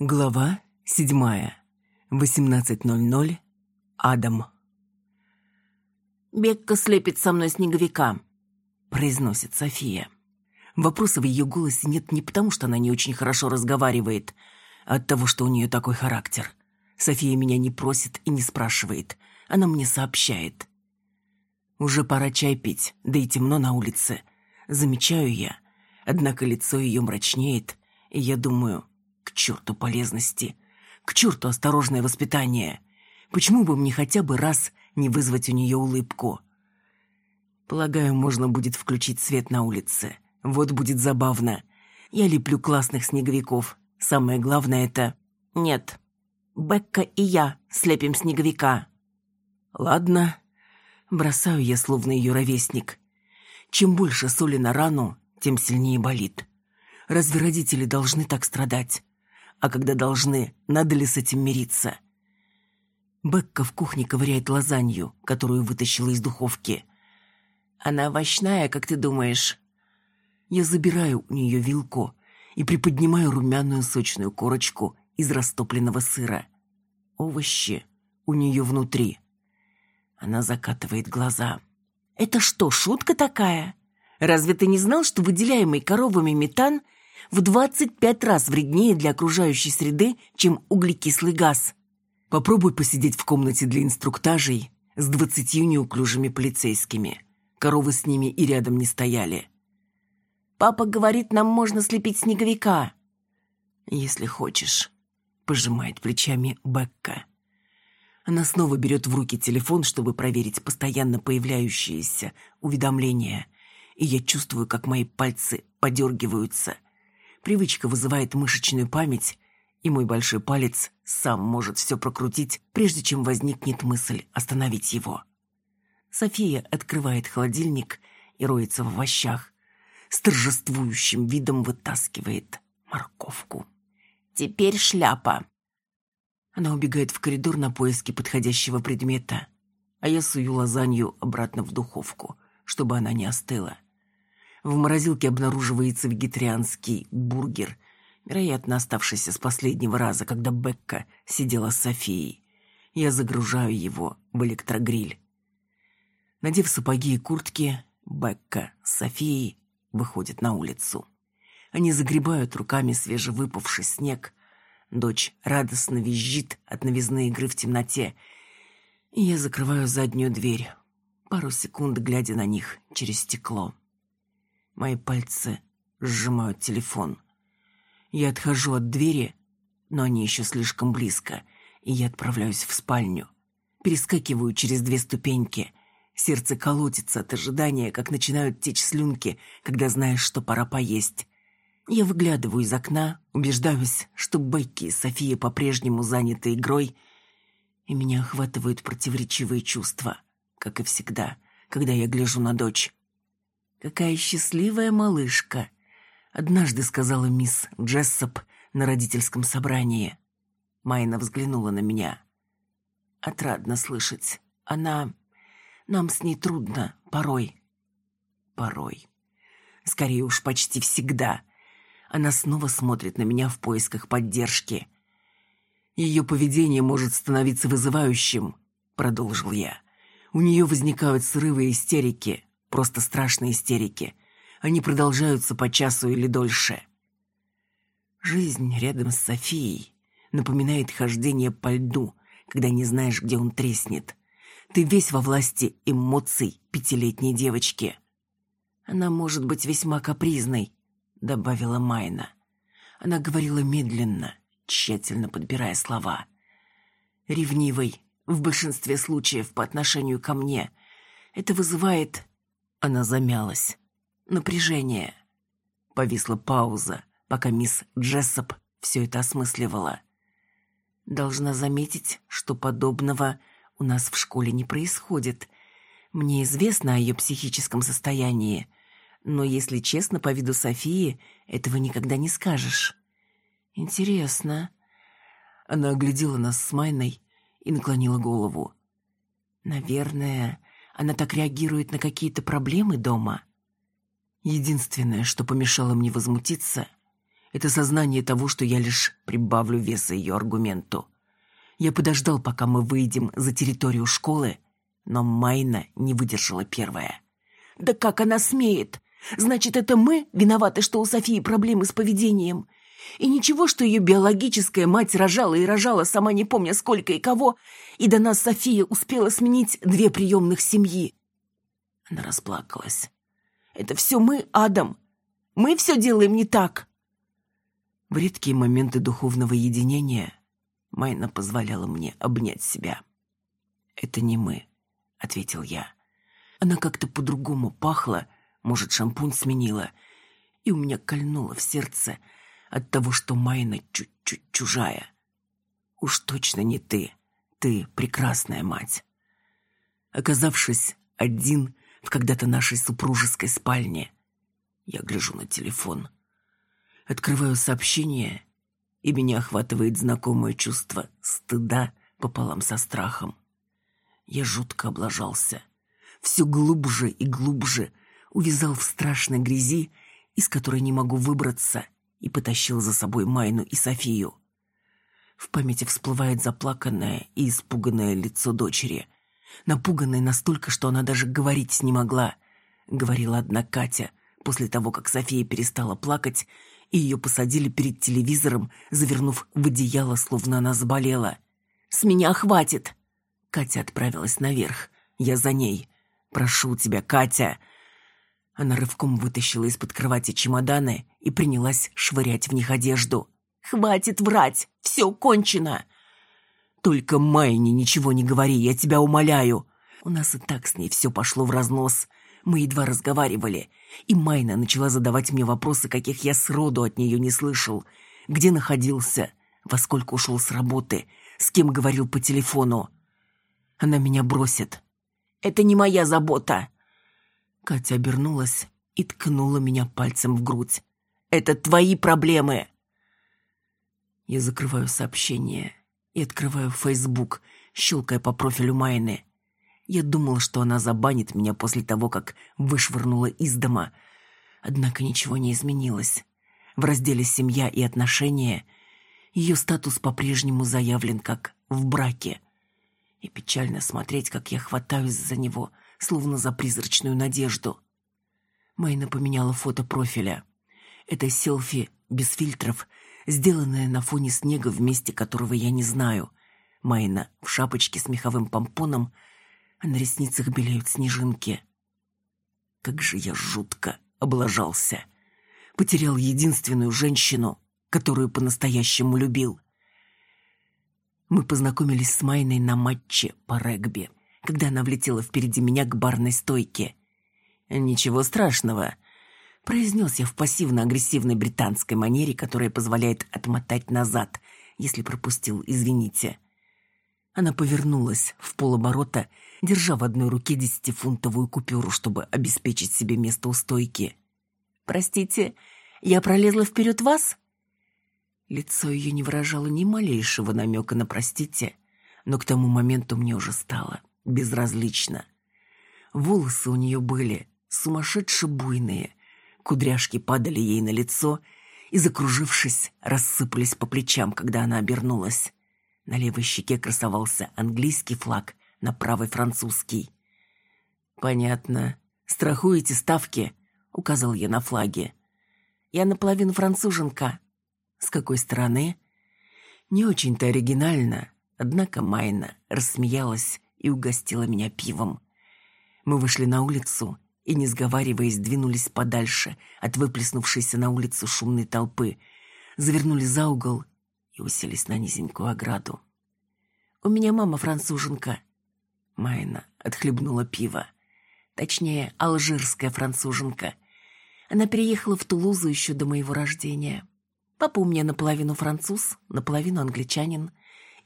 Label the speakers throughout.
Speaker 1: Глава седьмая. 18.00. Адам.
Speaker 2: «Бекка слепит со мной снеговика», —
Speaker 1: произносит София. Вопроса в ее голосе нет не потому, что она не очень хорошо разговаривает, а от того, что у нее такой характер. София меня не просит и не спрашивает. Она мне сообщает. Уже пора чай пить, да и темно на улице. Замечаю я. Однако лицо ее мрачнеет, и я думаю, к черту полезности. К черту осторожное воспитание. Почему бы мне хотя бы раз не вызвать у нее улыбку? Полагаю, можно будет включить свет на улице. Вот будет забавно. Я леплю классных снеговиков. Самое главное это...
Speaker 2: Нет. Бекка и я слепим снеговика.
Speaker 1: Ладно. Бросаю я, словно ее ровесник. Чем больше соли на рану, тем сильнее болит. Разве родители должны так страдать? А когда должны, надо ли с этим мириться? Бекка в кухне ковыряет лазанью, которую вытащила из духовки.
Speaker 2: Она овощная, как ты думаешь?
Speaker 1: Я забираю у нее вилку и приподнимаю румяную сочную корочку из растопленного сыра. Овощи у нее внутри. Она закатывает глаза.
Speaker 2: «Это что, шутка такая? Разве ты не знал, что выделяемый коровами метан – в 25 раз вреднее для окружающей среды, чем углекислый газ.
Speaker 1: Попробуй посидеть в комнате для инструктажей с двадцатью неуклюжими полицейскими. Коровы с ними и рядом не стояли.
Speaker 2: «Папа говорит, нам можно слепить снеговика».
Speaker 1: «Если хочешь», — пожимает плечами Бекка. Она снова берет в руки телефон, чтобы проверить постоянно появляющиеся уведомления, и я чувствую, как мои пальцы подергиваются — Привычка вызывает мышечную память, и мой большой палец сам может все прокрутить, прежде чем возникнет мысль остановить его. София открывает холодильник и роется в овощах. С торжествующим видом вытаскивает морковку.
Speaker 2: «Теперь шляпа!»
Speaker 1: Она убегает в коридор на поиски подходящего предмета, а я сую лазанью обратно в духовку, чтобы она не остыла. В морозилке обнаруживается вегетарианский бургер, вероятно, оставшийся с последнего раза, когда Бекка сидела с Софией. Я загружаю его в электрогриль. Надев сапоги и куртки, Бекка с Софией выходят на улицу. Они загребают руками свежевыпавший снег. Дочь радостно визжит от новизны игры в темноте. И я закрываю заднюю дверь, пару секунд глядя на них через стекло. Мои пальцы сжимают телефон. Я отхожу от двери, но они еще слишком близко, и я отправляюсь в спальню. Перескакиваю через две ступеньки. Сердце колотится от ожидания, как начинают течь слюнки, когда знаешь, что пора поесть. Я выглядываю из окна, убеждаюсь, что Бекки и София по-прежнему заняты игрой, и меня охватывают противоречивые чувства, как и всегда, когда я гляжу на дочь. «Какая счастливая малышка!» — однажды сказала мисс Джессоп на родительском собрании. Майна взглянула на меня. «Отрадно слышать. Она... Нам с ней трудно, порой». «Порой. Скорее уж, почти всегда». Она снова смотрит на меня в поисках поддержки. «Ее поведение может становиться вызывающим», — продолжил я. «У нее возникают срывы истерики. Просто страшные истерики. Они продолжаются по часу или дольше. Жизнь рядом с Софией напоминает хождение по льду, когда не знаешь, где он треснет. Ты весь во власти эмоций пятилетней девочки. Она может быть весьма капризной, добавила Майна. Она говорила медленно, тщательно подбирая слова. Ревнивой, в большинстве случаев по отношению ко мне. Это вызывает она замялась. Напряжение. Повисла пауза, пока мисс Джессоп все это осмысливала. Должна заметить, что подобного у нас в школе не происходит. Мне известно о ее психическом состоянии, но, если честно, по виду Софии этого никогда не скажешь. Интересно. Она оглядела нас с Майной и наклонила голову. Наверное, она так реагирует на какие-то проблемы дома. Единственное, что помешало мне возмутиться, Это сознание того, что я лишь прибавлю веса ее аргументу. Я подождал, пока мы выйдем за территорию школы, но Майна не выдержала первая.
Speaker 2: «Да как она смеет? Значит, это мы виноваты, что у Софии проблемы с поведением? И ничего, что ее биологическая мать рожала и рожала, сама не помня сколько и кого, и до нас София успела сменить две приемных семьи». Она расплакалась. «Это все мы, Адам. Мы все делаем не так».
Speaker 1: В редкие моменты духовного единения Майна позволяла мне обнять себя. «Это не мы», — ответил я. Она как-то по-другому пахла, может, шампунь сменила, и у меня кольнуло в сердце от того, что Майна чуть-чуть чужая. Уж точно не ты, ты прекрасная мать. Оказавшись один в когда-то нашей супружеской спальне, я гляжу на телефон. Открываю сообщение и меня охватывает знакомое чувство стыда пополам со страхом. Я жутко облажался. Все глубже и глубже увязал в страшной грязи, из которой не могу выбраться, и потащил за собой Майну и Софию. В памяти всплывает заплаканное и испуганное лицо дочери. Напуганное настолько, что она даже говорить не могла, говорила одна Катя, после того, как София перестала плакать и ее посадили перед телевизором, завернув в одеяло, словно она заболела. «С меня хватит!» Катя отправилась наверх. Я за ней. «Прошу тебя, Катя!» Она рывком вытащила из-под кровати чемоданы и принялась швырять в них одежду. «Хватит врать! Все кончено!» «Только Майне ничего не говори, я тебя умоляю!» У нас и так с ней все пошло в разнос. Мы едва разговаривали, и Майна начала задавать мне вопросы, каких я сроду от нее не слышал. Где находился, во сколько ушел с работы, с кем говорил по телефону. Она меня бросит. Это не моя забота. Катя обернулась и ткнула меня пальцем в грудь. Это твои проблемы. Я закрываю сообщение и открываю Facebook, щелкая по профилю Майны. Я думал, что она забанит меня после того, как вышвырнула из дома. Однако ничего не изменилось. В разделе «Семья и отношения» ее статус по-прежнему заявлен как «в браке». И печально смотреть, как я хватаюсь за него, словно за призрачную надежду. Майна поменяла фото профиля. Это селфи без фильтров, сделанное на фоне снега в месте которого я не знаю. Майна в шапочке с меховым помпоном – а на ресницах белеют снежинки. Как же я жутко облажался. Потерял единственную женщину, которую по-настоящему любил. Мы познакомились с Майной на матче по регби, когда она влетела впереди меня к барной стойке. «Ничего страшного», — произнес я в пассивно-агрессивной британской манере, которая позволяет отмотать назад, если пропустил «извините». Она повернулась в полоборота держа в одной руке десятифунтовую купюру, чтобы обеспечить себе место у стойки. «Простите, я пролезла вперед вас?» Лицо ее не выражало ни малейшего намека на «простите», но к тому моменту мне уже стало безразлично. Волосы у нее были сумасшедше буйные, кудряшки падали ей на лицо и, закружившись, рассыпались по плечам, когда она обернулась. На левой щеке красовался английский флаг, на правый французский. «Понятно. Страхуете ставки?» — указал я на флаге. «Я наполовину француженка». «С какой стороны?» «Не очень-то оригинально, однако Майна рассмеялась и угостила меня пивом. Мы вышли на улицу и, не сговариваясь, двинулись подальше от выплеснувшейся на улицу шумной толпы, завернули за угол и уселись на низенькую ограду. «У меня мама француженка», Майна отхлебнула пиво. Точнее, алжирская француженка. Она переехала в Тулузу еще до моего рождения. Папа у меня наполовину француз, наполовину англичанин.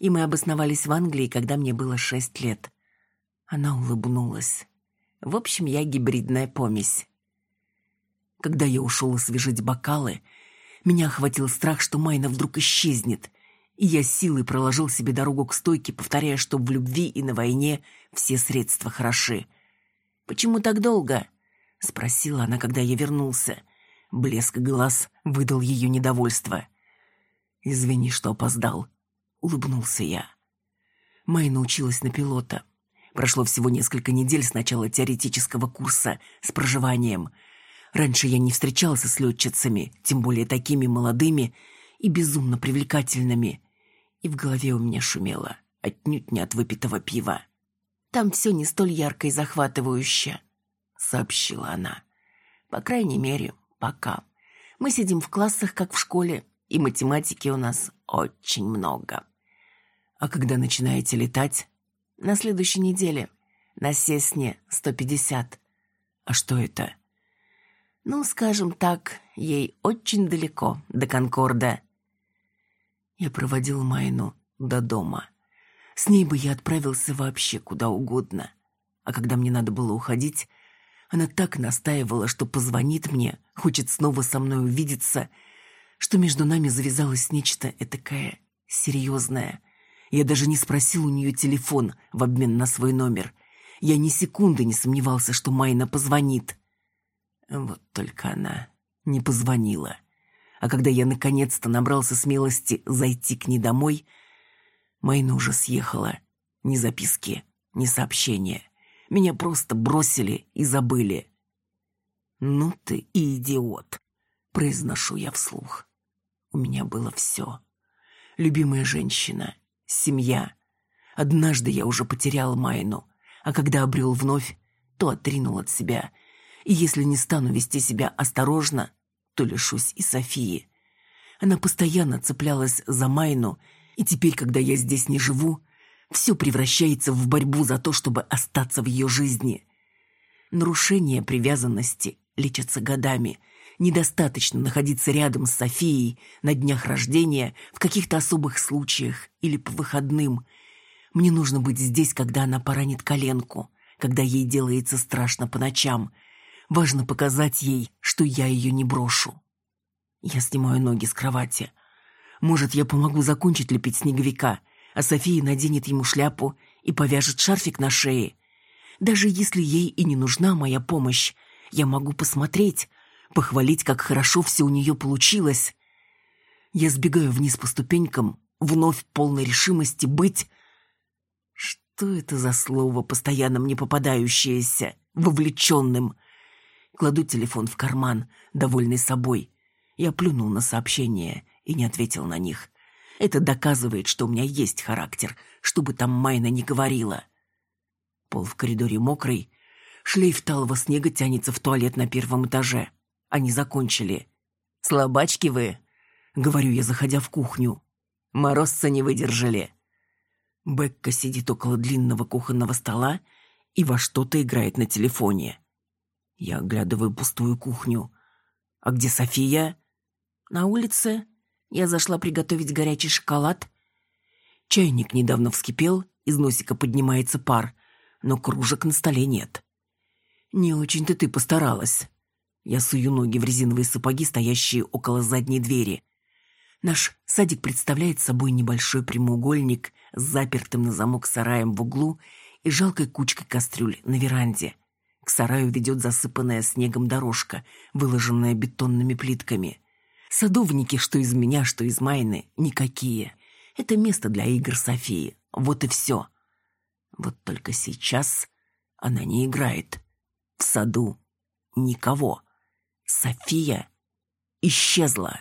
Speaker 1: И мы обосновались в Англии, когда мне было шесть лет. Она улыбнулась. В общем, я гибридная помесь. Когда я ушел освежить бокалы, меня охватил страх, что Майна вдруг исчезнет — и я силой проложил себе дорогу к стойке, повторяя, что в любви и на войне все средства хороши. «Почему так долго?» — спросила она, когда я вернулся. Блеск глаз выдал ее недовольство. «Извини, что опоздал», — улыбнулся я. Май научилась на пилота. Прошло всего несколько недель с начала теоретического курса с проживанием. Раньше я не встречался с летчицами, тем более такими молодыми и безумно привлекательными. И в голове у меня шумело, отнюдь не от выпитого пива.
Speaker 2: «Там все не столь ярко и захватывающе», —
Speaker 1: сообщила она.
Speaker 2: «По крайней мере, пока. Мы сидим в классах, как в школе, и математики у нас очень много».
Speaker 1: «А когда начинаете летать?»
Speaker 2: На следующей неделе. На Сесне 150.
Speaker 1: А что это?
Speaker 2: Ну, скажем так, ей очень далеко до Конкорда.
Speaker 1: Я проводил Майну до дома. С ней бы я отправился вообще куда угодно. А когда мне надо было уходить, она так настаивала, что позвонит мне, хочет снова со мной увидеться, что между нами завязалось нечто этакое серьезное — я даже не спросил у нее телефон в обмен на свой номер. Я ни секунды не сомневался, что Майна позвонит. Вот только она не позвонила. А когда я наконец-то набрался смелости зайти к ней домой, Майна уже съехала. Ни записки, ни сообщения. Меня просто бросили и забыли. «Ну ты и идиот», — произношу я вслух. У меня было все. Любимая женщина, семья. Однажды я уже потерял Майну, а когда обрел вновь, то отринул от себя. И если не стану вести себя осторожно, то лишусь и Софии. Она постоянно цеплялась за Майну, и теперь, когда я здесь не живу, все превращается в борьбу за то, чтобы остаться в ее жизни. Нарушение привязанности лечатся годами – Недостаточно находиться рядом с Софией на днях рождения, в каких-то особых случаях или по выходным. Мне нужно быть здесь, когда она поранит коленку, когда ей делается страшно по ночам. Важно показать ей, что я ее не брошу. Я снимаю ноги с кровати. Может, я помогу закончить лепить снеговика, а София наденет ему шляпу и повяжет шарфик на шее. Даже если ей и не нужна моя помощь, я могу посмотреть, похвалить, как хорошо все у нее получилось. Я сбегаю вниз по ступенькам, вновь полной решимости быть... Что это за слово, постоянно мне попадающееся? Вовлеченным. Кладу телефон в карман, довольный собой. Я плюнул на сообщения и не ответил на них. Это доказывает, что у меня есть характер, что бы там Майна не говорила. Пол в коридоре мокрый, шлейф талого снега тянется в туалет на первом этаже. Они закончили. «Слабачки вы», — говорю я, заходя в кухню. «Морозца не выдержали». Бекка сидит около длинного кухонного стола и во что-то играет на телефоне. Я оглядываю пустую кухню. «А где София?»
Speaker 2: «На улице. Я зашла приготовить горячий шоколад».
Speaker 1: Чайник недавно вскипел, из носика поднимается пар, но кружек на столе нет. «Не очень-то ты постаралась». Я сую ноги в резиновые сапоги, стоящие около задней двери. Наш садик представляет собой небольшой прямоугольник с запертым на замок сараем в углу и жалкой кучкой кастрюль на веранде. К сараю ведет засыпанная снегом дорожка, выложенная бетонными плитками. Садовники, что из меня, что из Майны, никакие. Это место для игр Софии. Вот и все. Вот только сейчас она не играет. В саду никого. София исчезла.